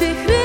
naszych ryb.